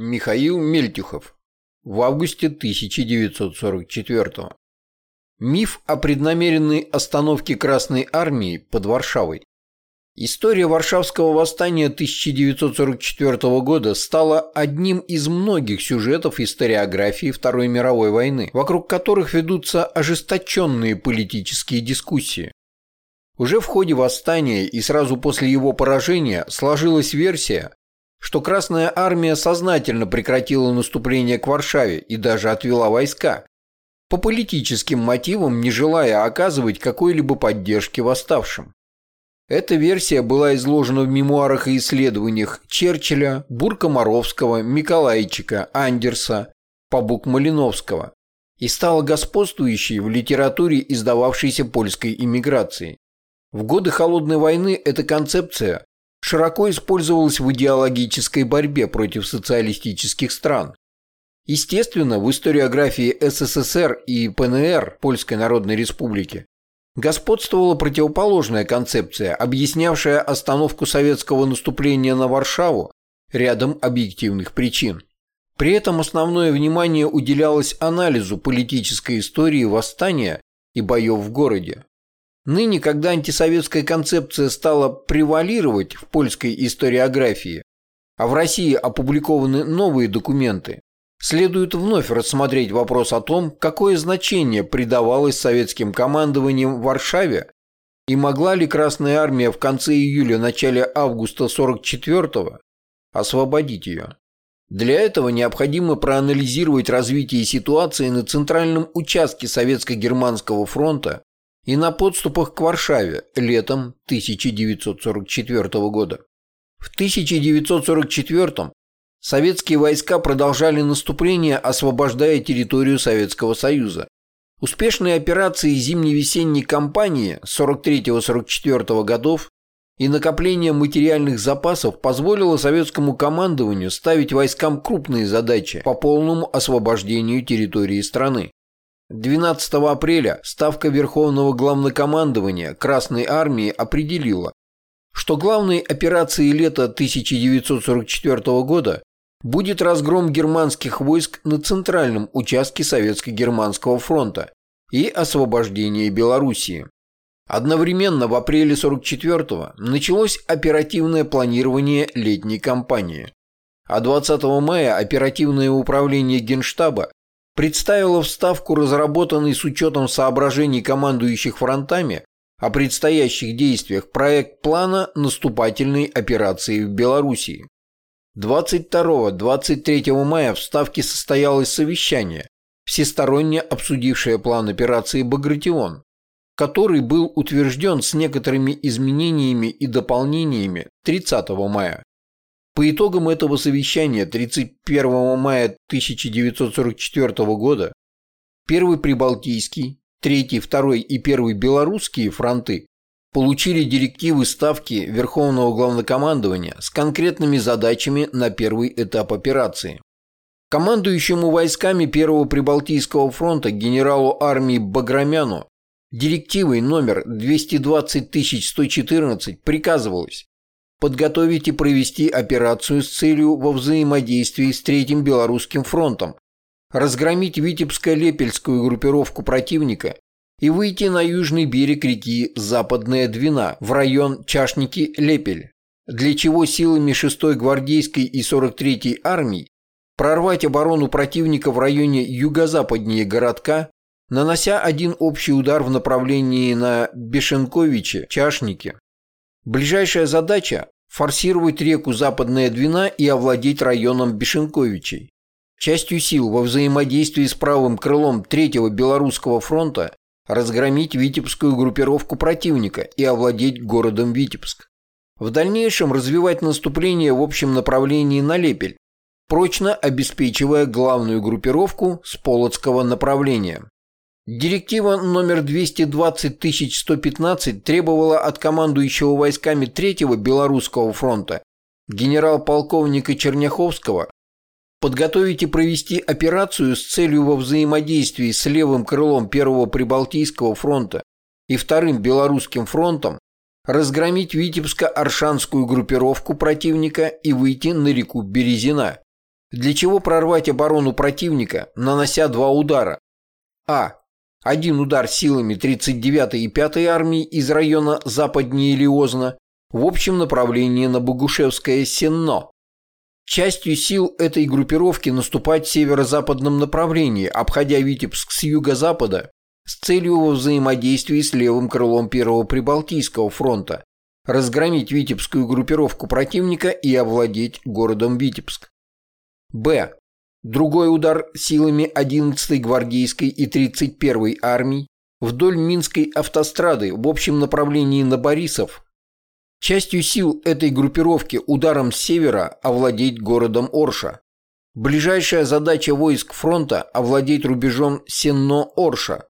Михаил Мельтюхов. В августе 1944 Миф о преднамеренной остановке Красной Армии под Варшавой. История Варшавского восстания 1944 года стала одним из многих сюжетов историографии Второй мировой войны, вокруг которых ведутся ожесточенные политические дискуссии. Уже в ходе восстания и сразу после его поражения сложилась версия, что Красная Армия сознательно прекратила наступление к Варшаве и даже отвела войска, по политическим мотивам не желая оказывать какой-либо поддержки восставшим. Эта версия была изложена в мемуарах и исследованиях Черчилля, Бурка-Моровского, Миколайчика, Андерса, Пабук-Малиновского и стала господствующей в литературе издававшейся польской иммиграции. В годы Холодной войны эта концепция широко использовалась в идеологической борьбе против социалистических стран. Естественно, в историографии СССР и ПНР, Польской Народной Республики, господствовала противоположная концепция, объяснявшая остановку советского наступления на Варшаву рядом объективных причин. При этом основное внимание уделялось анализу политической истории восстания и боев в городе. Ныне, когда антисоветская концепция стала превалировать в польской историографии, а в России опубликованы новые документы, следует вновь рассмотреть вопрос о том, какое значение придавалось советским командованием в Варшаве и могла ли Красная Армия в конце июля-начале августа 44-го освободить ее. Для этого необходимо проанализировать развитие ситуации на центральном участке Советско-Германского фронта и на подступах к Варшаве летом 1944 года. В 1944 советские войска продолжали наступление, освобождая территорию Советского Союза. Успешные операции зимне-весенней кампании 43-44 годов и накопление материальных запасов позволило советскому командованию ставить войскам крупные задачи по полному освобождению территории страны. 12 апреля Ставка Верховного Главнокомандования Красной Армии определила, что главной операцией лета 1944 года будет разгром германских войск на центральном участке Советско-Германского фронта и освобождение Белоруссии. Одновременно в апреле 44-го началось оперативное планирование летней кампании, а 20 мая оперативное управление Генштаба представила вставку, разработанный с учетом соображений командующих фронтами о предстоящих действиях проект плана наступательной операции в Белоруссии. 22-23 мая в Ставке состоялось совещание, всесторонне обсудившее план операции «Багратион», который был утвержден с некоторыми изменениями и дополнениями 30 мая. По итогам этого совещания 31 мая 1944 года Первый Прибалтийский, Третий, Второй и Первый Белорусские фронты получили директивы Ставки Верховного Главнокомандования с конкретными задачами на первый этап операции. Командующему войсками Первого Прибалтийского фронта генералу армии Баграмяну директивой номер 220114 приказывалось подготовить и провести операцию с целью во взаимодействии с Третьим Белорусским фронтом, разгромить Витебско-Лепельскую группировку противника и выйти на южный берег реки Западная Двина в район Чашники-Лепель, для чего силами 6-й гвардейской и 43-й армий прорвать оборону противника в районе юго-западнее городка, нанося один общий удар в направлении на Бешенковиче, Чашники, Ближайшая задача – форсировать реку Западная Двина и овладеть районом Бешенковичей. Частью сил во взаимодействии с правым крылом Третьего Белорусского фронта разгромить витебскую группировку противника и овладеть городом Витебск. В дальнейшем развивать наступление в общем направлении на Лепель, прочно обеспечивая главную группировку с Полоцкого направления. Директива номер 220115 требовала от командующего войсками Третьего Белорусского фронта генерал-полковника Черняховского подготовить и провести операцию с целью во взаимодействии с левым крылом Первого Прибалтийского фронта и Вторым Белорусским фронтом разгромить Витебско-Аршанскую группировку противника и выйти на реку Березина, Для чего прорвать оборону противника, нанося два удара? А. Один удар силами 39-й и 5-й армии из района западнее Лиозна в общем направлении на Богушевское Сенно. Частью сил этой группировки наступать в северо-западном направлении, обходя Витебск с юго-запада с целью во взаимодействии с левым крылом Первого Прибалтийского фронта, разгромить витебскую группировку противника и овладеть городом Витебск. Б. Другой удар силами 11-й гвардейской и 31-й армий вдоль Минской автострады в общем направлении на Борисов. Частью сил этой группировки ударом с севера овладеть городом Орша. Ближайшая задача войск фронта – овладеть рубежом Сенно-Орша.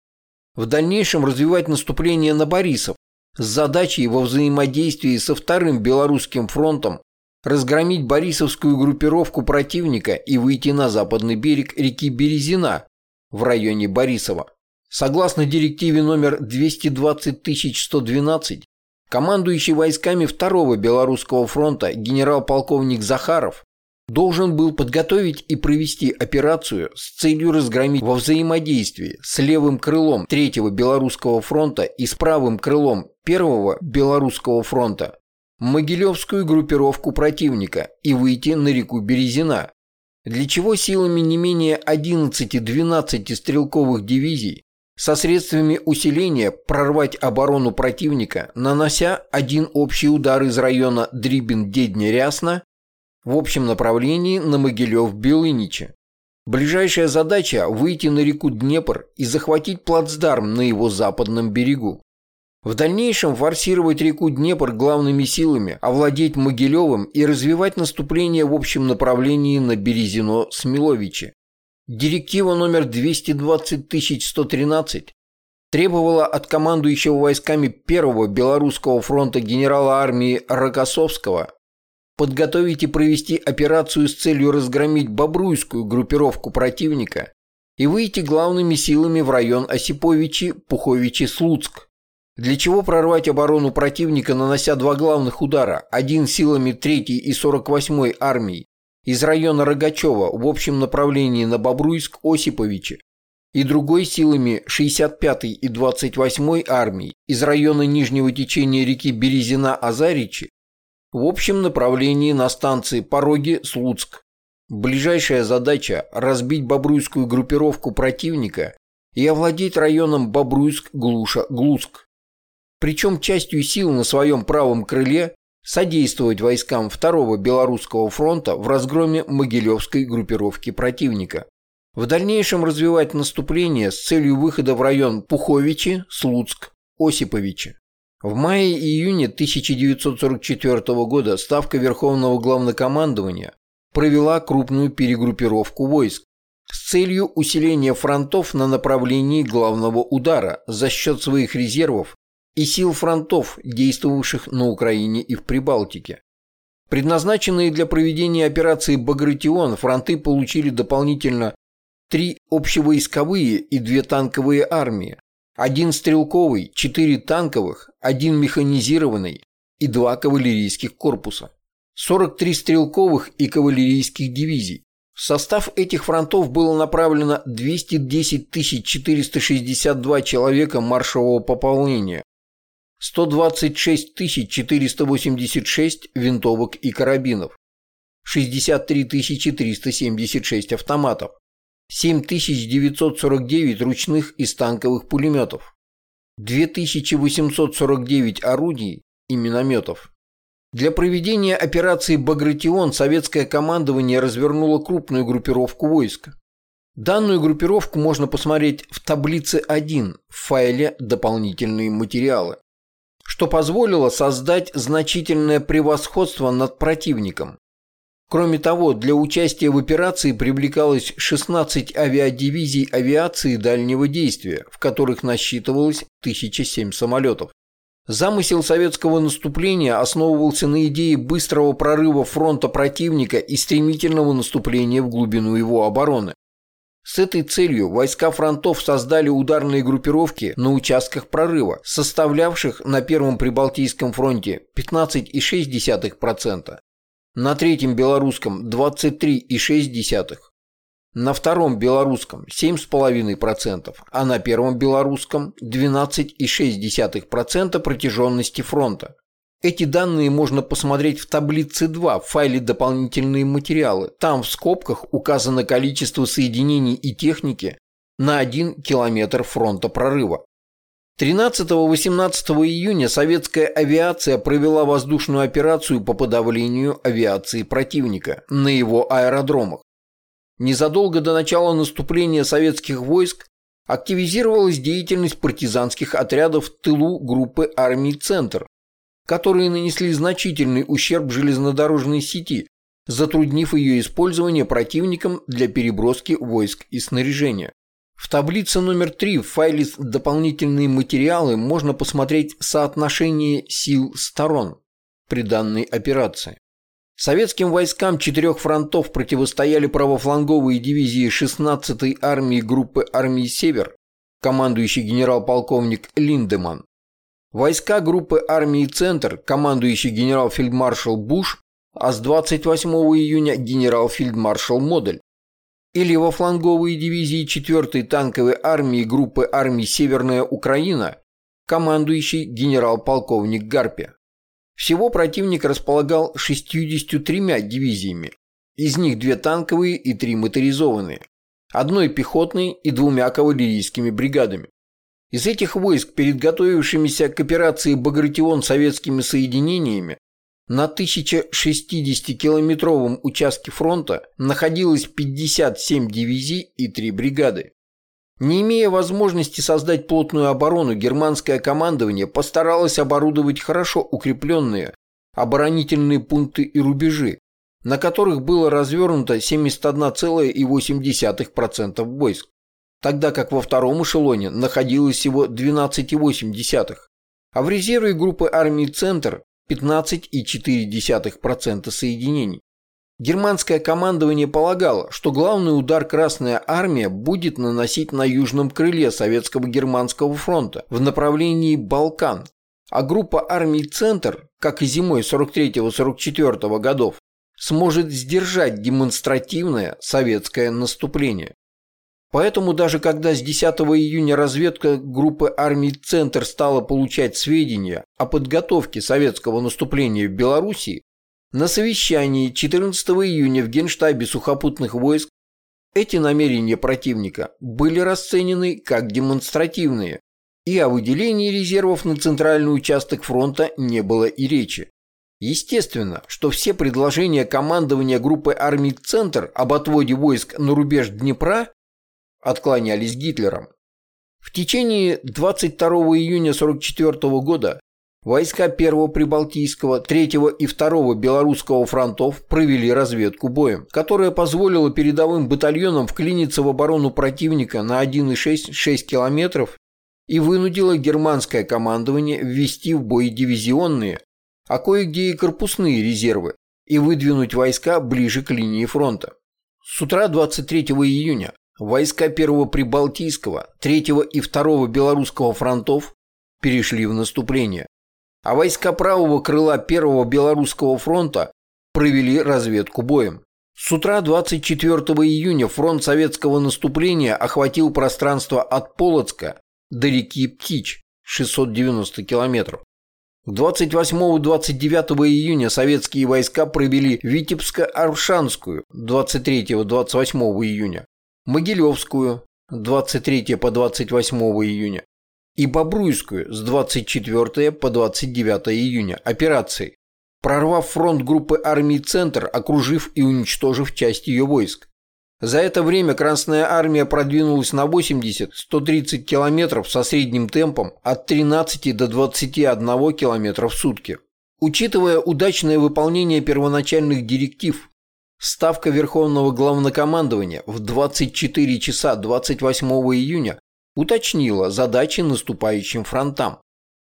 В дальнейшем развивать наступление на Борисов с задачей во взаимодействии со Вторым Белорусским фронтом разгромить Борисовскую группировку противника и выйти на западный берег реки Березина в районе Борисова. Согласно директиве номер 220112, командующий войсками Второго Белорусского фронта генерал-полковник Захаров должен был подготовить и провести операцию с целью разгромить во взаимодействии с левым крылом Третьего Белорусского фронта и с правым крылом Первого Белорусского фронта Могилевскую группировку противника и выйти на реку Березина, для чего силами не менее 11-12 стрелковых дивизий со средствами усиления прорвать оборону противника, нанося один общий удар из района Дрибин-Дедня-Рясна в общем направлении на Могилев-Белыниче. Ближайшая задача – выйти на реку Днепр и захватить плацдарм на его западном берегу. В дальнейшем форсировать реку Днепр главными силами, овладеть Могилевым и развивать наступление в общем направлении на Березино-Смиловиче. Директива номер 220113 требовала от командующего войсками Первого Белорусского фронта генерала армии Рокоссовского подготовить и провести операцию с целью разгромить Бобруйскую группировку противника и выйти главными силами в район Осиповичи, Пуховичи, Слуцк для чего прорвать оборону противника, нанося два главных удара, один силами 3-й и 48-й армий из района Рогачева в общем направлении на Бобруйск Осиповича и другой силами 65-й и 28-й армий из района нижнего течения реки Березина-Азаричи в общем направлении на станции Пороги-Слуцк. Ближайшая задача – разбить бобруйскую группировку противника и овладеть районом Бобруйск-Глуша-Глуск причем частью сил на своем правом крыле содействовать войскам Второго Белорусского фронта в разгроме Могилевской группировки противника. В дальнейшем развивать наступление с целью выхода в район Пуховичи, Слуцк, Осиповичи. В мае-июне 1944 года Ставка Верховного Главнокомандования провела крупную перегруппировку войск с целью усиления фронтов на направлении главного удара за счет своих резервов и сил фронтов, действовавших на Украине и в Прибалтике. Предназначенные для проведения операции «Багратион» фронты получили дополнительно три общевойсковые и две танковые армии, один стрелковый, четыре танковых, один механизированный и два кавалерийских корпуса, 43 стрелковых и кавалерийских дивизий. В состав этих фронтов было направлено 210 462 человека маршевого пополнения, 126 486 винтовок и карабинов, 63 376 автоматов, 7949 ручных и станковых пулеметов, 2849 орудий и минометов. Для проведения операции «Багратион» советское командование развернуло крупную группировку войск. Данную группировку можно посмотреть в таблице 1 в файле «Дополнительные материалы» что позволило создать значительное превосходство над противником. Кроме того, для участия в операции привлекалось 16 авиадивизий авиации дальнего действия, в которых насчитывалось 1007 самолетов. Замысел советского наступления основывался на идее быстрого прорыва фронта противника и стремительного наступления в глубину его обороны. С этой целью войска фронтов создали ударные группировки на участках прорыва, составлявших на Первом Прибалтийском фронте 15,6%, на третьем белорусском 23,6%, на втором белорусском 7,5%, а на первом белорусском 12,6% протяженности фронта. Эти данные можно посмотреть в таблице 2 в файле «Дополнительные материалы». Там в скобках указано количество соединений и техники на 1 километр фронта прорыва. 13-18 июня советская авиация провела воздушную операцию по подавлению авиации противника на его аэродромах. Незадолго до начала наступления советских войск активизировалась деятельность партизанских отрядов в тылу группы армий «Центр», которые нанесли значительный ущерб железнодорожной сети, затруднив ее использование противником для переброски войск и снаряжения. В таблице номер 3 в файле «Дополнительные материалы» можно посмотреть соотношение сил сторон при данной операции. Советским войскам четырех фронтов противостояли правофланговые дивизии 16-й армии группы армии «Север», командующий генерал-полковник Линдеман, войска группы армии «Центр», командующий генерал-фельдмаршал Буш, а с 28 июня генерал-фельдмаршал Модель, и левофланговые дивизии 4-й танковой армии группы армий «Северная Украина», командующий генерал-полковник Гарпи. Всего противник располагал 63 дивизиями, из них две танковые и три моторизованные, одной пехотной и двумя кавалерийскими бригадами. Из этих войск перед готовившимися к операции Багратион советскими соединениями на 1060-километровом участке фронта находилось 57 дивизий и 3 бригады. Не имея возможности создать плотную оборону, германское командование постаралось оборудовать хорошо укрепленные оборонительные пункты и рубежи, на которых было развернуто 71,8% войск, тогда как во втором эшелоне находилось всего 12,8%, а в резерве группы армий «Центр» 15,4% соединений. Германское командование полагало, что главный удар Красная Армия будет наносить на южном крыле Советского Германского фронта в направлении Балкан, а группа армий «Центр», как и зимой 43-44 годов, сможет сдержать демонстративное советское наступление. Поэтому даже когда с 10 июня разведка группы армий «Центр» стала получать сведения о подготовке советского наступления в Белоруссии, на совещании 14 июня в Генштабе сухопутных войск эти намерения противника были расценены как демонстративные, и о выделении резервов на центральный участок фронта не было и речи. Естественно, что все предложения командования группы армий «Центр» об отводе войск на рубеж Днепра отклонялись Гитлером. В течение 22 июня 1944 года Войска 1-го Прибалтийского, 3-го и 2-го Белорусского фронтов провели разведку боем, которая позволила передовым батальонам вклиниться в оборону противника на 1,6-6 километров и вынудила германское командование ввести в бой дивизионные, а кое-где и корпусные резервы и выдвинуть войска ближе к линии фронта. С утра 23 июня войска 1-го Прибалтийского, 3-го и 2-го Белорусского фронтов перешли в наступление а войска правого крыла Первого Белорусского фронта провели разведку боем. С утра 24 июня фронт советского наступления охватил пространство от Полоцка до реки Птич, 690 километров. 28-29 июня советские войска провели Витебско-Аршанскую 23-28 июня, Могилевскую 23 по 28 июня, и Бобруйскую с 24 по 29 июня операции, прорвав фронт группы армий «Центр», окружив и уничтожив часть ее войск. За это время Красная Армия продвинулась на 80-130 километров со средним темпом от 13 до 21 километра в сутки. Учитывая удачное выполнение первоначальных директив, Ставка Верховного Главнокомандования в 24 часа 28 июня уточнила задачи наступающим фронтам.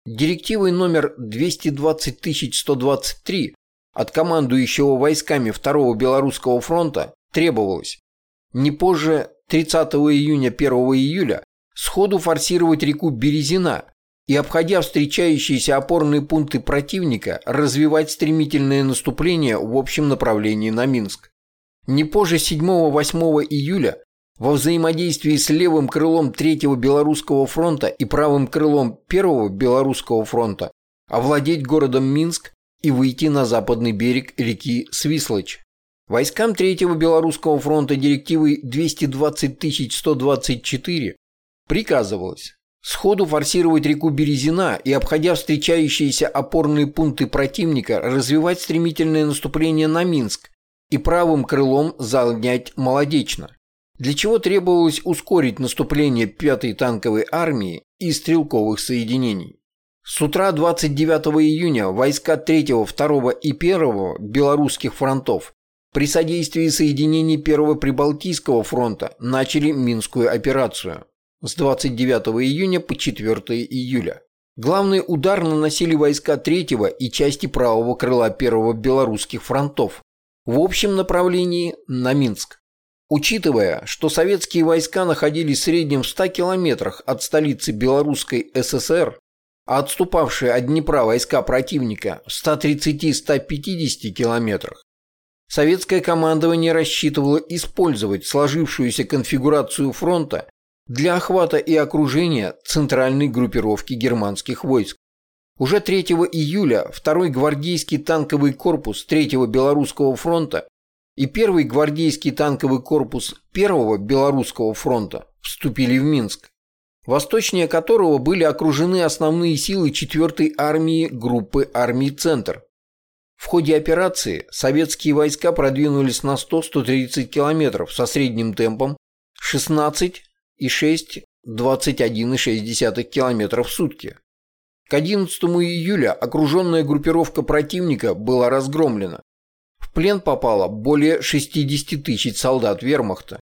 Директивой номер 220123 от командующего войсками Второго Белорусского фронта требовалось не позже 30 июня 1 июля сходу форсировать реку Березина, и, обходя встречающиеся опорные пункты противника, развивать стремительное наступление в общем направлении на Минск. Не позже 7-8 июля во взаимодействии с левым крылом 3-го Белорусского фронта и правым крылом 1-го Белорусского фронта овладеть городом Минск и выйти на западный берег реки Свислочь. Войскам 3-го Белорусского фронта директивой 220 124 приказывалось сходу форсировать реку Березина и, обходя встречающиеся опорные пункты противника, развивать стремительное наступление на Минск и правым крылом занять Молодечно, для чего требовалось ускорить наступление 5-й танковой армии и стрелковых соединений. С утра 29 июня войска 3, 2 и 1 белорусских фронтов при содействии соединений 1 Прибалтийского фронта начали Минскую операцию с 29 июня по 4 июля. Главный удар наносили войска 3 и части правого крыла 1 белорусских фронтов в общем направлении на Минск. Учитывая, что советские войска находились в среднем в 100 километрах от столицы Белорусской ССР, а отступавшие от Днепра войска противника в 130-150 километрах, советское командование рассчитывало использовать сложившуюся конфигурацию фронта для охвата и окружения центральной группировки германских войск. Уже 3 июля 2-й гвардейский танковый корпус 3-го Белорусского фронта и 1-й гвардейский танковый корпус 1-го Белорусского фронта вступили в Минск, восточнее которого были окружены основные силы 4-й армии группы армий «Центр». В ходе операции советские войска продвинулись на 100-130 километров со средним темпом 16 и 6 21,6 км в сутки. К 11 июля окруженная группировка противника была разгромлена. В плен попало более 60 тысяч солдат вермахта.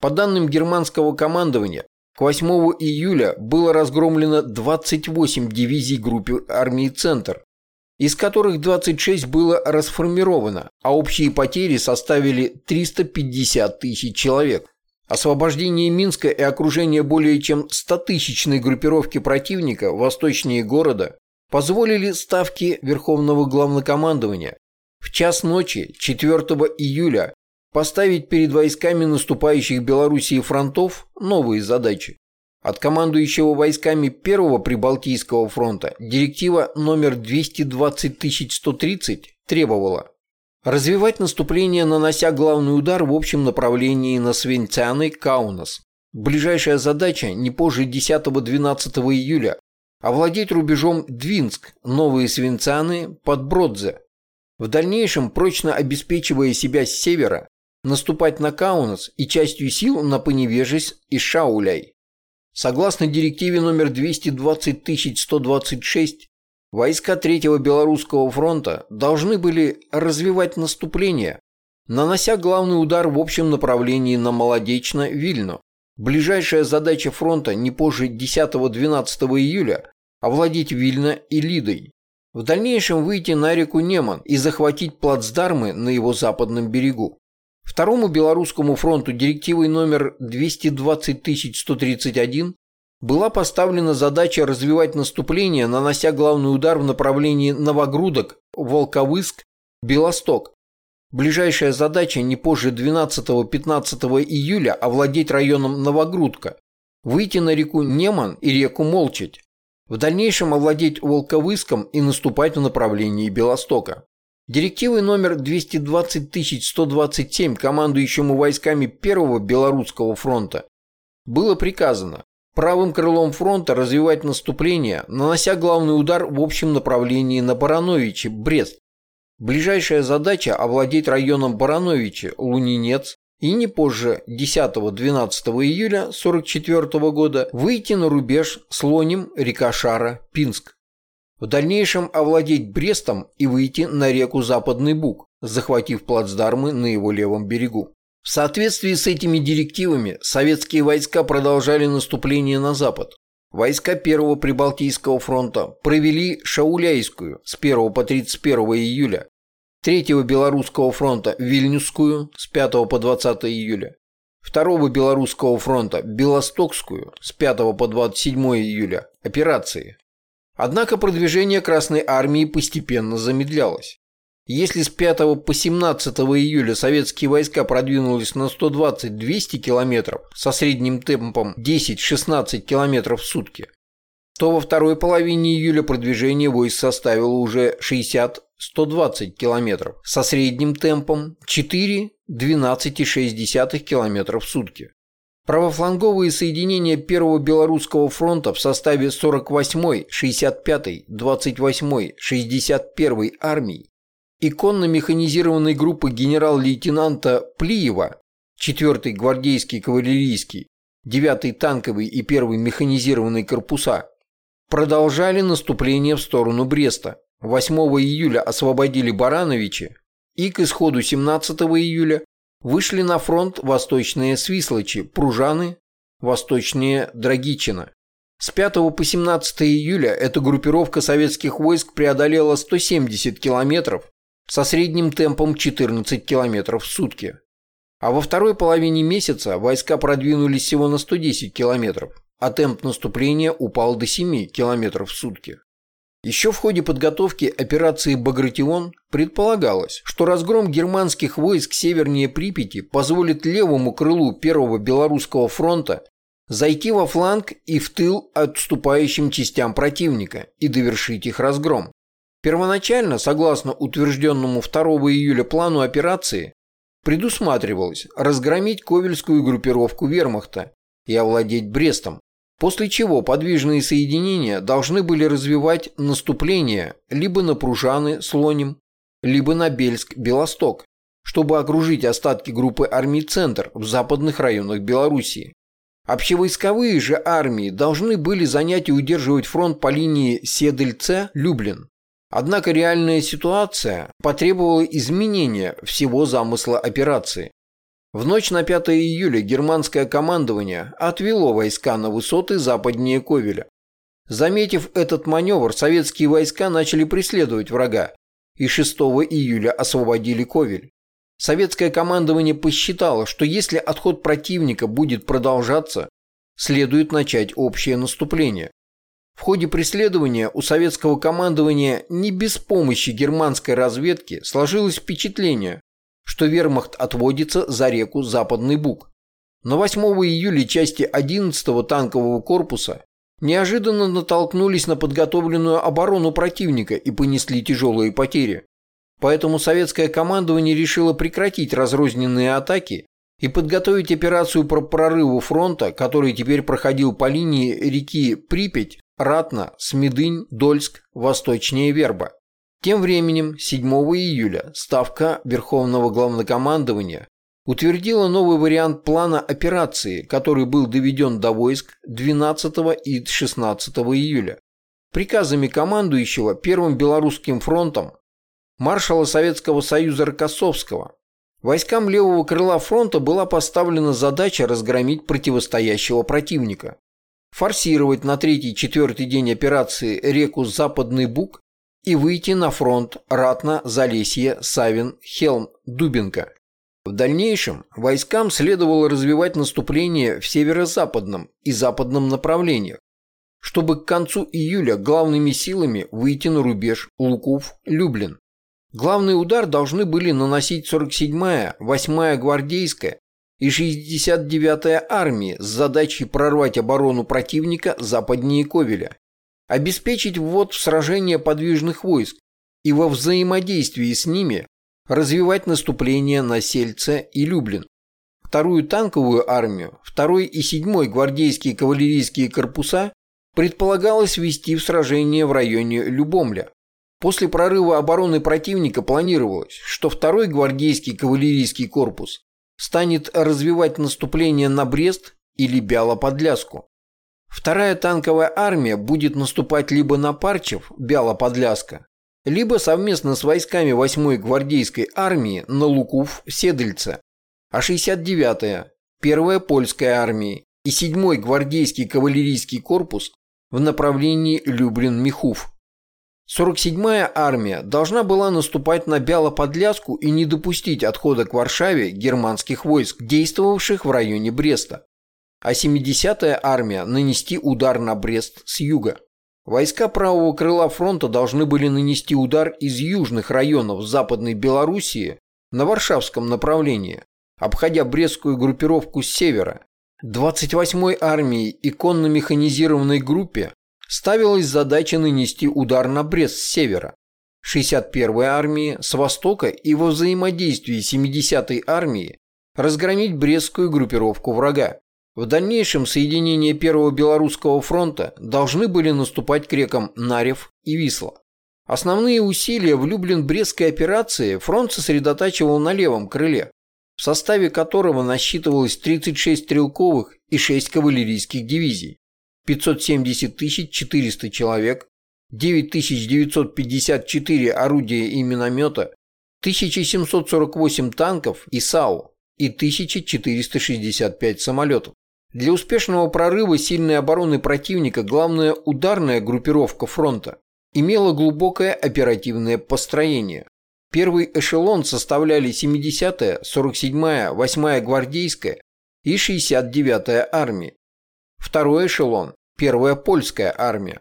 По данным германского командования, к 8 июля было разгромлено 28 дивизий группы армии «Центр», из которых 26 было расформировано, а общие потери составили 350 тысяч человек. Освобождение Минска и окружение более чем 100-тысячной группировки противника восточнее города позволили ставки Верховного Главнокомандования в час ночи 4 июля поставить перед войсками наступающих Белоруссии фронтов новые задачи. От командующего войсками Первого Прибалтийского фронта директива номер 220130 требовала Развивать наступление, нанося главный удар в общем направлении на Свинцяны, Каунас. Ближайшая задача не позже 10-12 июля овладеть рубежом Двинск, Новые Свинцаны, Подбродзе. В дальнейшем, прочно обеспечивая себя с севера, наступать на Каунас и частью сил на Поневежесь и Шауляй. Согласно директиве номер 220126 Войска Третьего Белорусского фронта должны были развивать наступление, нанося главный удар в общем направлении на Молодечно-Вильно. Ближайшая задача фронта не позже 10-12 июля – овладеть Вильно и Лидой. В дальнейшем выйти на реку Неман и захватить плацдармы на его западном берегу. Второму Белорусскому фронту директивой номер 220131 была поставлена задача развивать наступление, нанося главный удар в направлении Новогрудок, Волковыск, Белосток. Ближайшая задача не позже 12-15 июля овладеть районом Новогрудка, выйти на реку Неман и реку Молчать, в дальнейшем овладеть Волковыском и наступать в направлении Белостока. Директивой номер 220127 командующему войсками Первого Белорусского фронта было приказано правым крылом фронта развивать наступление, нанося главный удар в общем направлении на Барановичи, Брест. Ближайшая задача – овладеть районом Барановичи, Лунинец, и не позже 10-12 июля 1944 года выйти на рубеж Слоним, река Шара, Пинск. В дальнейшем овладеть Брестом и выйти на реку Западный Буг, захватив плацдармы на его левом берегу. В соответствии с этими директивами советские войска продолжали наступление на запад. Войска Первого Прибалтийского фронта провели Шауляйскую с 1 по 31 июля, Третьего Белорусского фронта Вильнюсскую с 5 по 20 июля, Второго Белорусского фронта Белостокскую с 5 по 27 июля операции. Однако продвижение Красной Армии постепенно замедлялось. Если с 5 по 17 июля советские войска продвинулись на 120-200 километров со средним темпом 10-16 километров в сутки, то во второй половине июля продвижение войск составило уже 60-120 километров со средним темпом 4-12,6 километров в сутки. Правофланговые соединения Первого Белорусского фронта в составе 48-й, 65-й, 28-й, 61-й армий и конно-механизированной группы генерал-лейтенанта Плиева, 4-й гвардейский кавалерийский, 9-й танковый и 1-й механизированные корпуса, продолжали наступление в сторону Бреста. 8 июля освободили Барановичи и к исходу 17 июля вышли на фронт восточные Свислочи, Пружаны, восточнее Драгичина. С 5 по 17 июля эта группировка советских войск преодолела 170 километров со средним темпом 14 км в сутки. А во второй половине месяца войска продвинулись всего на 110 км, а темп наступления упал до 7 км в сутки. Еще в ходе подготовки операции «Багратион» предполагалось, что разгром германских войск севернее Припяти позволит левому крылу Первого Белорусского фронта зайти во фланг и в тыл отступающим частям противника и довершить их разгром. Первоначально, согласно утвержденному 2 июля плану операции, предусматривалось разгромить Ковельскую группировку вермахта и овладеть Брестом, после чего подвижные соединения должны были развивать наступление либо на Пружаны с Лонем, либо на Бельск-Белосток, чтобы окружить остатки группы армий «Центр» в западных районах Белоруссии. Общевойсковые же армии должны были занять и удерживать фронт по линии Седельце-Люблин. Однако реальная ситуация потребовала изменения всего замысла операции. В ночь на 5 июля германское командование отвело войска на высоты западнее Ковеля. Заметив этот маневр, советские войска начали преследовать врага и 6 июля освободили Ковель. Советское командование посчитало, что если отход противника будет продолжаться, следует начать общее наступление. В ходе преследования у советского командования не без помощи германской разведки сложилось впечатление, что вермахт отводится за реку Западный Буг. Но 8 июля части 11-го танкового корпуса неожиданно натолкнулись на подготовленную оборону противника и понесли тяжелые потери. Поэтому советское командование решило прекратить разрозненные атаки и подготовить операцию по прорыву фронта, который теперь проходил по линии реки Припять Ратно, Смедынь, Дольск, восточнее Верба. Тем временем, 7 июля, Ставка Верховного Главнокомандования утвердила новый вариант плана операции, который был доведен до войск 12 и 16 июля. Приказами командующего Первым Белорусским фронтом маршала Советского Союза Рокоссовского войскам левого крыла фронта была поставлена задача разгромить противостоящего противника форсировать на третий-четвертый день операции реку Западный Буг и выйти на фронт Ратно, Залесье, Савин, Хелм, Дубинка. В дальнейшем войскам следовало развивать наступление в северо-западном и западном направлениях, чтобы к концу июля главными силами выйти на рубеж Луков-Люблин. Главный удар должны были наносить 47-я, 8-я гвардейская и 69-я армии с задачей прорвать оборону противника западнее Ковеля, обеспечить ввод в сражение подвижных войск и во взаимодействии с ними развивать наступление на Сельце и Люблин. Вторую танковую армию, второй и седьмой гвардейские кавалерийские корпуса предполагалось ввести в сражение в районе Любомля. После прорыва обороны противника планировалось, что второй гвардейский кавалерийский корпус станет развивать наступление на Брест или Бяло-Подляску. Вторая танковая армия будет наступать либо на Парчев, Бяло-Подляска, либо совместно с войсками 8-й гвардейской армии на Лукув, Седельце, а 69-я, 1-я польская армия и 7-й гвардейский кавалерийский корпус в направлении Люблин-Михув. 47-я армия должна была наступать на Бяло-Подляску и не допустить отхода к Варшаве германских войск, действовавших в районе Бреста, а 70-я армия нанести удар на Брест с юга. Войска правого крыла фронта должны были нанести удар из южных районов Западной Белоруссии на Варшавском направлении, обходя Брестскую группировку с севера. 28-й армии и конно-механизированной группе ставилась задача нанести удар на Брест с севера. 61-й армии с востока и во взаимодействии 70-й армии разгромить Брестскую группировку врага. В дальнейшем соединения Первого Белорусского фронта должны были наступать к рекам Нарев и Висла. Основные усилия в Люблин-Брестской операции фронт сосредотачивал на левом крыле, в составе которого насчитывалось 36 стрелковых и 6 кавалерийских дивизий, 570 400 человек, 9954 орудия и миномета, 1748 танков и САУ и 1465 самолетов. Для успешного прорыва сильной обороны противника главная ударная группировка фронта имела глубокое оперативное построение. Первый эшелон составляли 70-я, 47-я, 8-я гвардейская и 69-я армии. Второй эшелон – первая польская армия.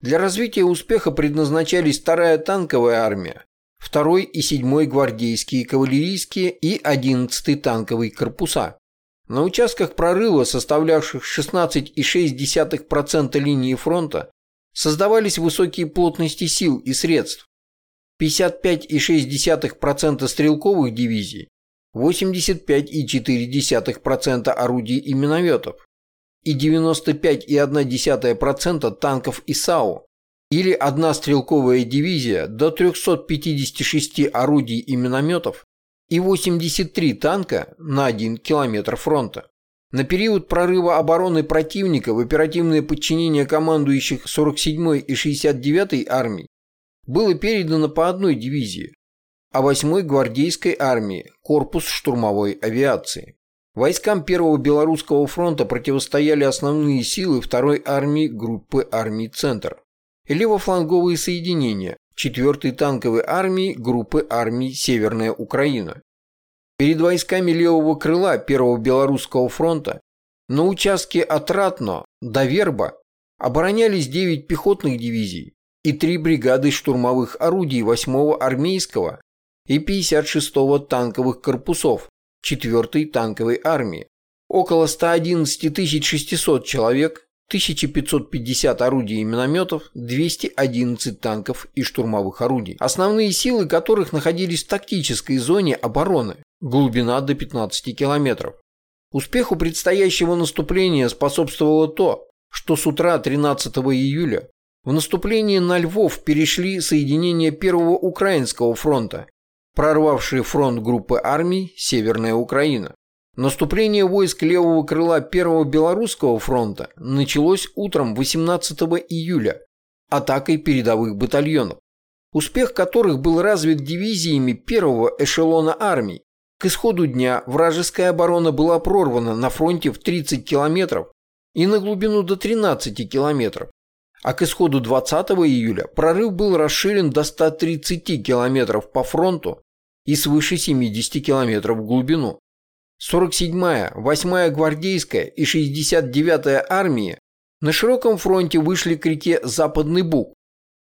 Для развития успеха предназначались вторая танковая армия, второй и седьмой гвардейские кавалерийские и 11-й танковый корпуса. На участках прорыва, составлявших 16,6% линии фронта, создавались высокие плотности сил и средств. 55,6% стрелковых дивизий, 85,4% орудий и минометов и 95,1% танков и САУ, или одна стрелковая дивизия до 356 орудий и минометов и 83 танка на 1 километр фронта. На период прорыва обороны противника в оперативное подчинение командующих 47-й и 69-й армий было передано по одной дивизии, а 8-й гвардейской армии – корпус штурмовой авиации. Войскам Первого Белорусского фронта противостояли основные силы 2-й армии группы армий «Центр», левофланговые соединения 4-й танковой армии группы армий «Северная Украина». Перед войсками левого крыла Первого Белорусского фронта на участке от Ратно до Верба оборонялись 9 пехотных дивизий и 3 бригады штурмовых орудий 8-го армейского и 56-го танковых корпусов 4-й танковой армии. Около 111 600 человек 1550 орудий и минометов, 211 танков и штурмовых орудий, основные силы которых находились в тактической зоне обороны, глубина до 15 километров. Успеху предстоящего наступления способствовало то, что с утра 13 июля в наступление на Львов перешли соединения Первого Украинского фронта, прорвавшие фронт группы армий «Северная Украина». Наступление войск левого крыла Первого Белорусского фронта началось утром 18 июля атакой передовых батальонов, успех которых был развит дивизиями первого эшелона армий. К исходу дня вражеская оборона была прорвана на фронте в 30 километров и на глубину до 13 километров, а к исходу 20 июля прорыв был расширен до 130 километров по фронту и свыше 70 километров в глубину. 47-я, 8-я гвардейская и 69-я армии на широком фронте вышли к реке Западный Буг,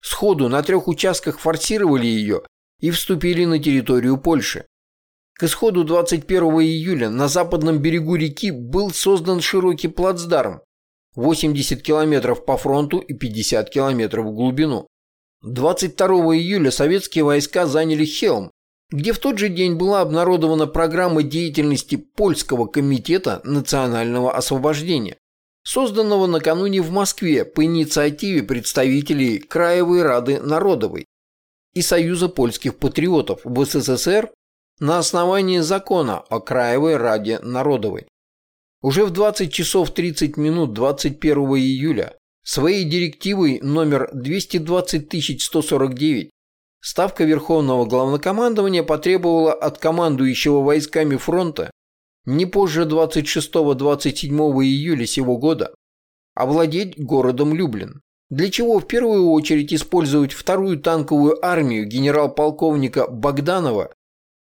сходу на трех участках форсировали ее и вступили на территорию Польши. К исходу 21 июля на западном берегу реки был создан широкий плацдарм 80 километров по фронту и 50 километров в глубину. 22 июля советские войска заняли Хелм, где в тот же день была обнародована программа деятельности Польского комитета национального освобождения, созданного накануне в Москве по инициативе представителей Краевой Рады Народовой и Союза польских патриотов в СССР на основании закона о Краевой Раде Народовой. Уже в 20 часов 30 минут 21 июля своей директивой номер 220149 Ставка Верховного Главнокомандования потребовала от командующего войсками фронта не позже 26-27 июля сего года овладеть городом Люблин, для чего в первую очередь использовать вторую танковую армию генерал-полковника Богданова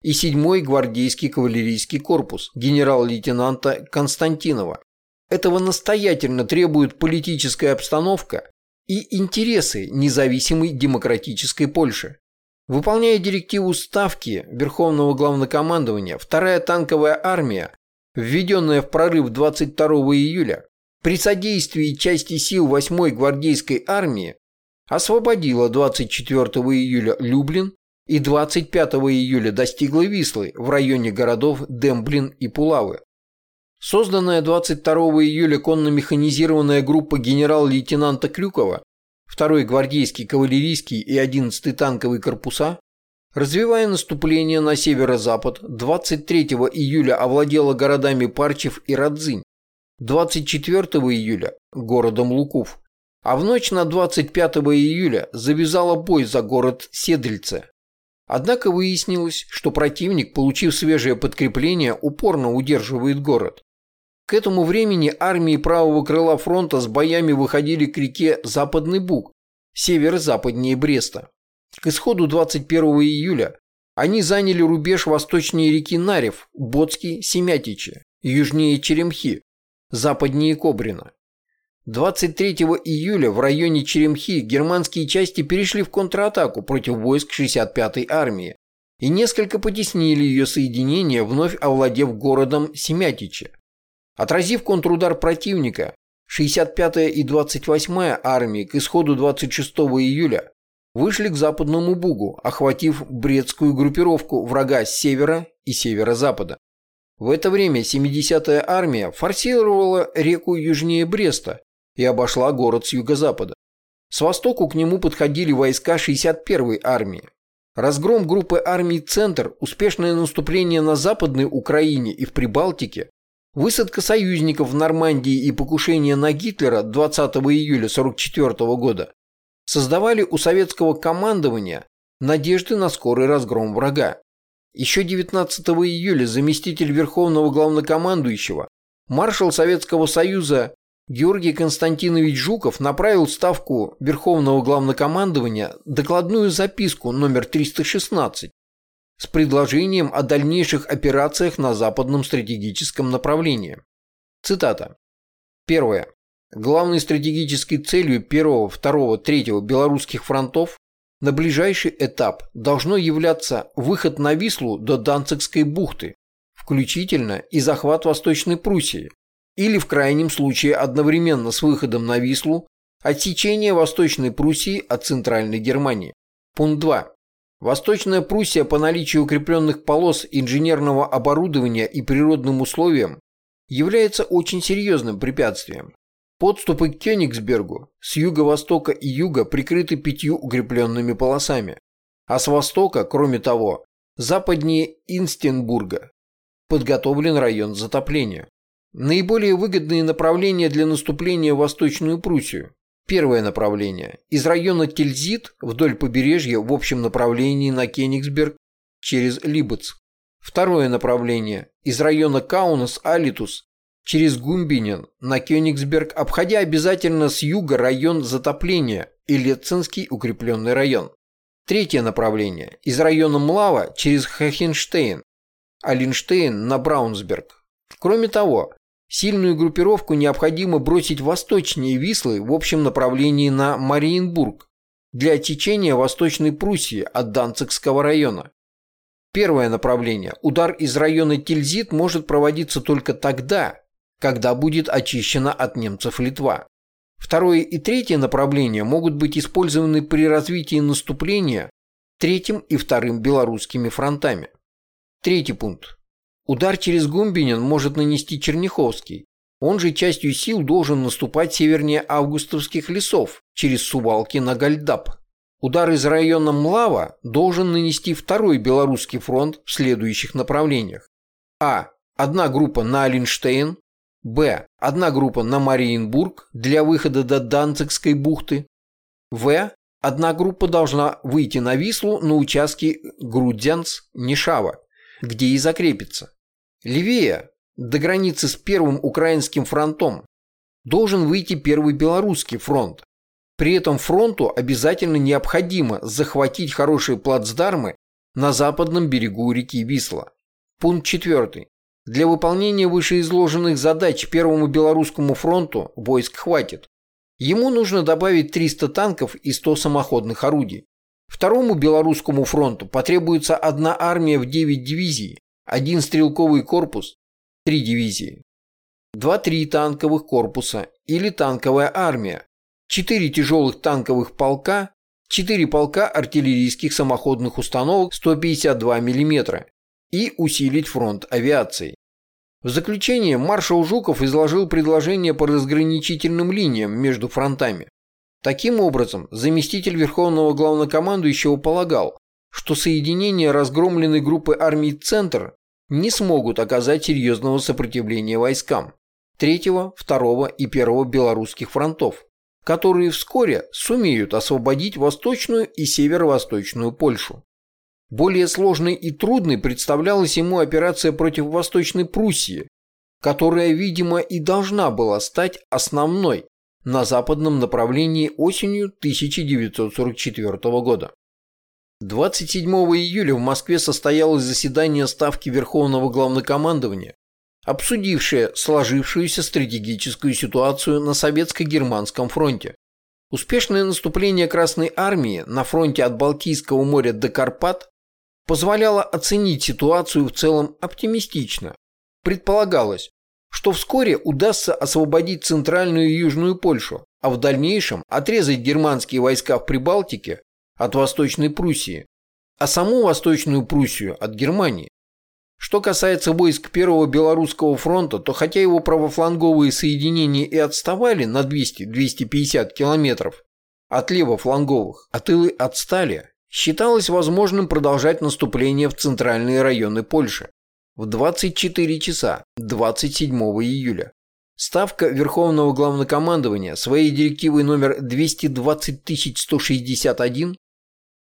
и 7-й гвардейский кавалерийский корпус генерал-лейтенанта Константинова. Этого настоятельно требует политическая обстановка и интересы независимой демократической Польши. Выполняя директиву Ставки Верховного Главнокомандования, вторая танковая армия, введенная в прорыв 22 июля, при содействии части сил 8-й гвардейской армии, освободила 24 июля Люблин и 25 июля достигла Вислы в районе городов Демблин и Пулавы. Созданная 22 июля конно-механизированная группа генерал-лейтенанта Крюкова, 2-й гвардейский кавалерийский и 11-й танковый корпуса, развивая наступление на северо-запад, 23 июля овладела городами Парчев и Радзинь, 24 июля – городом Луков, а в ночь на 25 июля завязала бой за город Седрильце. Однако выяснилось, что противник, получив свежее подкрепление, упорно удерживает город. К этому времени армии правого крыла фронта с боями выходили к реке Западный Буг, северо-западнее Бреста. К исходу 21 июля они заняли рубеж восточнее реки Нарев, Боцкий, Семятичи, южнее Черемхи, западнее Кобрина. 23 июля в районе Черемхи германские части перешли в контратаку против войск 65-й армии и несколько потеснили ее соединение, вновь овладев городом Семятичи. Отразив контрудар противника, 65-я и 28-я армии к исходу 26 июля вышли к западному Бугу, охватив Брестскую группировку врага с севера и северо-запада. В это время 70-я армия форсировала реку южнее Бреста и обошла город с юго-запада. С востоку к нему подходили войска 61-й армии. Разгром группы армий «Центр», успешное наступление на Западной Украине и в Прибалтике Высадка союзников в Нормандии и покушение на Гитлера 20 июля 1944 года создавали у советского командования надежды на скорый разгром врага. Еще 19 июля заместитель Верховного Главнокомандующего, маршал Советского Союза Георгий Константинович Жуков направил Ставку Верховного Главнокомандования докладную записку номер 316 с предложением о дальнейших операциях на западном стратегическом направлении. Цитата. Первое. Главной стратегической целью первого, второго, третьего белорусских фронтов на ближайший этап должно являться выход на Вислу до Данцигской бухты, включительно и захват Восточной Пруссии, или в крайнем случае одновременно с выходом на Вислу отсечение Восточной Пруссии от Центральной Германии. Пункт 2. Восточная Пруссия по наличию укрепленных полос инженерного оборудования и природным условиям является очень серьезным препятствием. Подступы к Кёнигсбергу с юго-востока и юга прикрыты пятью укрепленными полосами, а с востока, кроме того, западнее Инстенбурга подготовлен район затопления. Наиболее выгодные направления для наступления в Восточную Пруссию Первое направление. Из района Тильзит вдоль побережья в общем направлении на Кенигсберг через Либец. Второе направление. Из района Каунас-Алитус через Гумбинен на Кёнигсберг, обходя обязательно с юга район затопления и Летцинский укрепленный район. Третье направление. Из района Млава через Хохенштейн, Алинштейн на Браунсберг. Кроме того, Сильную группировку необходимо бросить восточнее Вислы в общем направлении на Мариенбург для отсечения Восточной Пруссии от Данцигского района. Первое направление. Удар из района Тильзит может проводиться только тогда, когда будет очищена от немцев Литва. Второе и третье направления могут быть использованы при развитии наступления третьим и вторым белорусскими фронтами. Третий пункт. Удар через Гумбинин может нанести Черняховский. Он же частью сил должен наступать севернее августовских лесов, через Сувалки на Гальдап. Удар из района Млава должен нанести второй белорусский фронт в следующих направлениях. А. Одна группа на Алинштейн. Б. Одна группа на Мариенбург для выхода до Данцигской бухты. В. Одна группа должна выйти на Вислу на участке Грудянц-Нишава где и закрепится. Левее, до границы с Первым Украинским фронтом, должен выйти Первый Белорусский фронт. При этом фронту обязательно необходимо захватить хорошие плацдармы на западном берегу реки Висла. Пункт 4. Для выполнения вышеизложенных задач Первому Белорусскому фронту войск хватит. Ему нужно добавить 300 танков и 100 самоходных орудий. Второму Белорусскому фронту потребуется одна армия в 9 дивизий, один стрелковый корпус, 3 дивизии, 2-3 танковых корпуса или танковая армия, 4 тяжелых танковых полка, 4 полка артиллерийских самоходных установок 152 мм и усилить фронт авиацией. В заключение маршал Жуков изложил предложение по разграничительным линиям между фронтами. Таким образом, заместитель Верховного Главнокомандующего полагал, что соединения разгромленной группы армий «Центр» не смогут оказать серьезного сопротивления войскам 3, 2 и 1 белорусских фронтов, которые вскоре сумеют освободить Восточную и Северо-Восточную Польшу. Более сложной и трудной представлялась ему операция против Восточной Пруссии, которая, видимо, и должна была стать основной на западном направлении осенью 1944 года. 27 июля в Москве состоялось заседание Ставки Верховного Главнокомандования, обсудившее сложившуюся стратегическую ситуацию на Советско-Германском фронте. Успешное наступление Красной Армии на фронте от Балтийского моря до Карпат позволяло оценить ситуацию в целом оптимистично. Предполагалось, что вскоре удастся освободить Центральную и Южную Польшу, а в дальнейшем отрезать германские войска в Прибалтике от Восточной Пруссии, а саму Восточную Пруссию от Германии. Что касается войск Первого Белорусского фронта, то хотя его правофланговые соединения и отставали на 200-250 километров от левофланговых, а тылы отстали, считалось возможным продолжать наступление в центральные районы Польши. В 24 часа 27 июля. Ставка Верховного Главнокомандования своей директивой номер 220161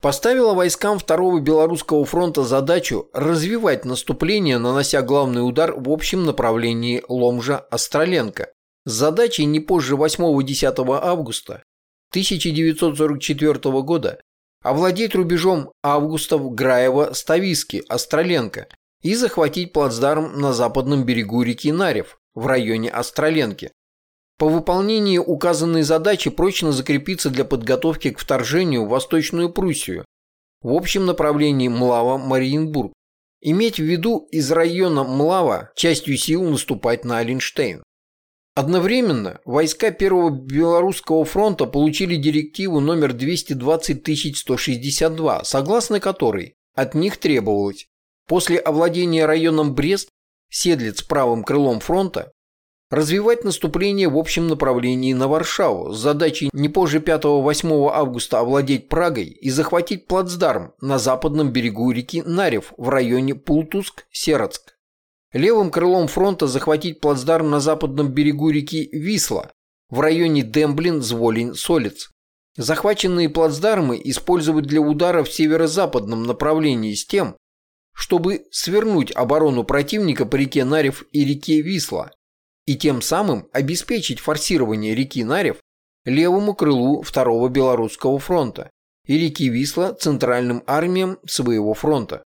поставила войскам Второго Белорусского фронта задачу развивать наступление, нанося главный удар в общем направлении Ломжа-Остроленко. С задачей не позже 8-10 августа 1944 года овладеть рубежом Августов, Граева, Стависки, Остроленко и захватить плацдарм на западном берегу реки Нарев в районе Остроленки. По выполнении указанной задачи прочно закрепиться для подготовки к вторжению в Восточную Пруссию в общем направлении Млава-Мариенбург. Иметь в виду из района Млава частью сил наступать на Оленштейн. Одновременно войска Первого Белорусского фронта получили директиву номер 220162, согласно которой от них требовалось после овладения районом Брест, Седлец правым крылом фронта, развивать наступление в общем направлении на Варшаву с задачей не позже 5-8 августа овладеть Прагой и захватить плацдарм на западном берегу реки Нарев в районе Пултуск-Сероцк. Левым крылом фронта захватить плацдарм на западном берегу реки Висла в районе Демблин-Зволень-Солец. Захваченные плацдармы использовать для удара в северо-западном направлении с тем, чтобы свернуть оборону противника по реке Нарев и реке Висла и тем самым обеспечить форсирование реки Нарев левому крылу Второго Белорусского фронта и реки Висла центральным армиям своего фронта.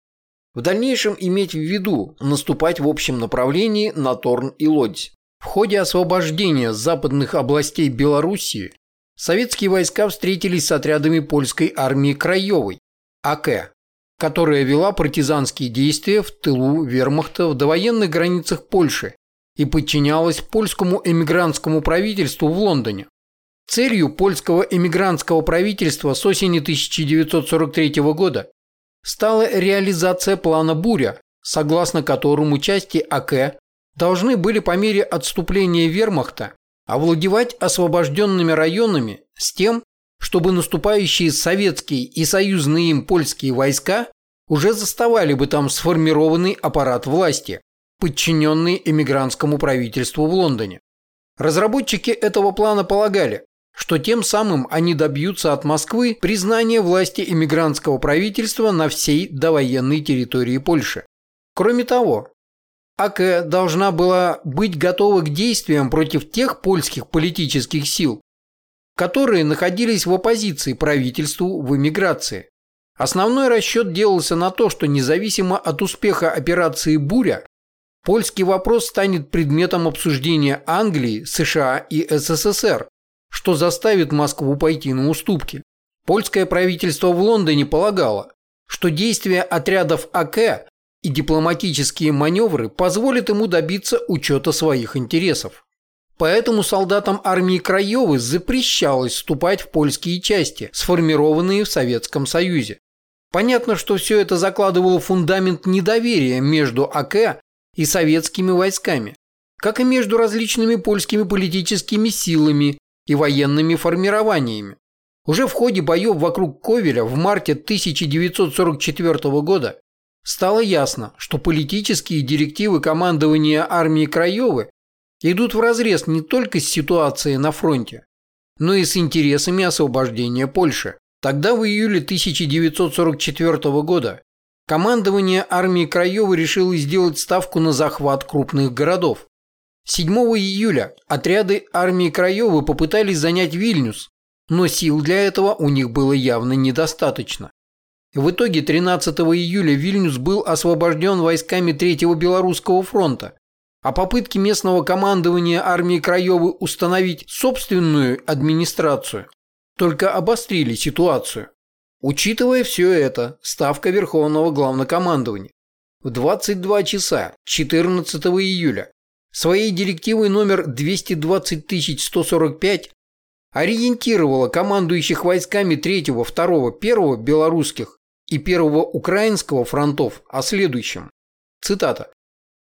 В дальнейшем иметь в виду наступать в общем направлении на Торн и Лодзь. В ходе освобождения западных областей Белоруссии советские войска встретились с отрядами польской армии Краевой, АК, которая вела партизанские действия в тылу вермахта в довоенных границах Польши и подчинялась польскому эмигрантскому правительству в Лондоне. Целью польского эмигрантского правительства с осени 1943 года стала реализация плана «Буря», согласно которому части АК должны были по мере отступления вермахта овладевать освобожденными районами с тем, чтобы наступающие советские и союзные им польские войска уже заставали бы там сформированный аппарат власти, подчиненный эмигрантскому правительству в Лондоне. Разработчики этого плана полагали, что тем самым они добьются от Москвы признания власти иммигрантского правительства на всей довоенной территории Польши. Кроме того, АК должна была быть готова к действиям против тех польских политических сил, которые находились в оппозиции правительству в эмиграции. Основной расчет делался на то, что независимо от успеха операции «Буря», польский вопрос станет предметом обсуждения Англии, США и СССР что заставит Москву пойти на уступки. Польское правительство в Лондоне полагало, что действия отрядов АК и дипломатические маневры позволят ему добиться учета своих интересов. Поэтому солдатам армии Краевы запрещалось вступать в польские части, сформированные в Советском Союзе. Понятно, что все это закладывало фундамент недоверия между АК и советскими войсками, как и между различными польскими политическими силами и военными формированиями. Уже в ходе боев вокруг Ковеля в марте 1944 года стало ясно, что политические директивы командования армии Краевы идут вразрез не только с ситуацией на фронте, но и с интересами освобождения Польши. Тогда в июле 1944 года командование армии Краевой решило сделать ставку на захват крупных городов. 7 июля отряды армии Краевой попытались занять Вильнюс, но сил для этого у них было явно недостаточно. В итоге 13 июля Вильнюс был освобожден войсками Третьего Белорусского фронта, а попытки местного командования армии Краевой установить собственную администрацию только обострили ситуацию. Учитывая все это, ставка Верховного Главнокомандования в 22 часа 14 июля своей директивой номер 220145 ориентировала командующих войсками 3, 2, 1 белорусских и 1 украинского фронтов о следующем. Цитата.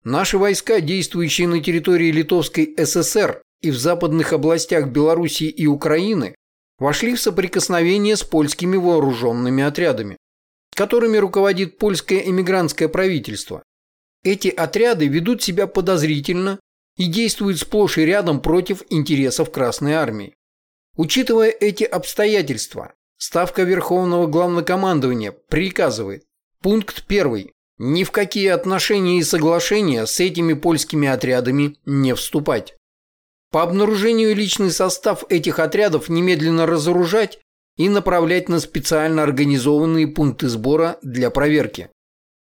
«Наши войска, действующие на территории Литовской ССР и в западных областях Белоруссии и Украины, вошли в соприкосновение с польскими вооруженными отрядами, которыми руководит польское эмигрантское правительство. Эти отряды ведут себя подозрительно и действуют сплошь и рядом против интересов Красной Армии. Учитывая эти обстоятельства, Ставка Верховного Главнокомандования приказывает. Пункт 1. Ни в какие отношения и соглашения с этими польскими отрядами не вступать. По обнаружению личный состав этих отрядов немедленно разоружать и направлять на специально организованные пункты сбора для проверки.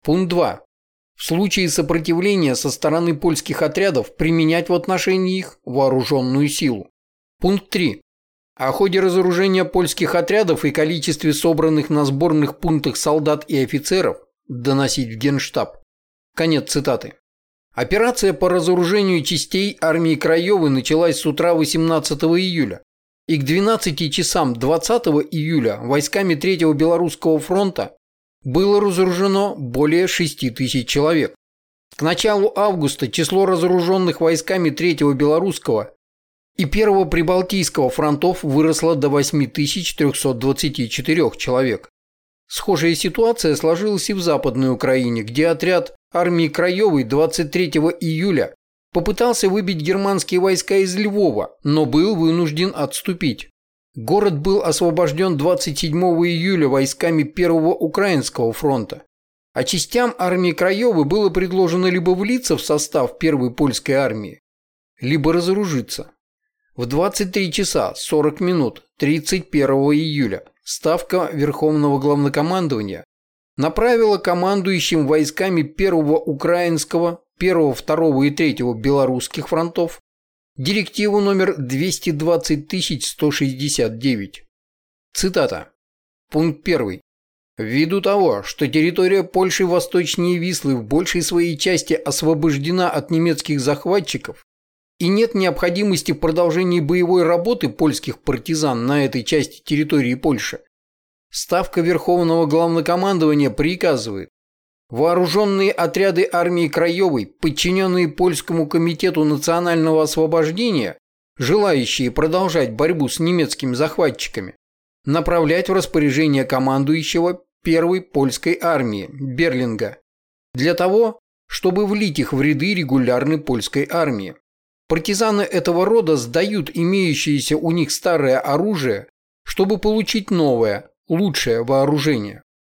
Пункт 2. В случае сопротивления со стороны польских отрядов применять в отношении их вооруженную силу. Пункт 3. О ходе разоружения польских отрядов и количестве собранных на сборных пунктах солдат и офицеров доносить в Генштаб. Конец цитаты. Операция по разоружению частей армии Краевой началась с утра 18 июля, и к 12 часам 20 июля войсками 3-го Белорусского фронта было разоружено более 6 тысяч человек. К началу августа число разоруженных войсками 3-го Белорусского и первого Прибалтийского фронтов выросла до 8324 человек. Схожая ситуация сложилась и в Западной Украине, где отряд армии Краевой 23 июля попытался выбить германские войска из Львова, но был вынужден отступить. Город был освобожден 27 июля войсками Первого Украинского фронта, а частям армии Краевой было предложено либо влиться в состав Первой польской армии, либо разоружиться. В 23 часа 40 минут 31 июля Ставка Верховного Главнокомандования направила командующим войсками 1 Украинского, 1, 2 и 3 Белорусских фронтов директиву номер 220169. Цитата. Пункт 1. Ввиду того, что территория Польши восточнее Вислы в большей своей части освобождена от немецких захватчиков, и нет необходимости в продолжении боевой работы польских партизан на этой части территории Польши. Ставка Верховного Главнокомандования приказывает Вооруженные отряды армии Краевой, подчиненные Польскому комитету национального освобождения, желающие продолжать борьбу с немецкими захватчиками, направлять в распоряжение командующего первой польской армии Берлинга для того, чтобы влить их в ряды регулярной польской армии. Партизаны этого рода сдают имеющееся у них старое оружие, чтобы получить новое, лучшее вооружение.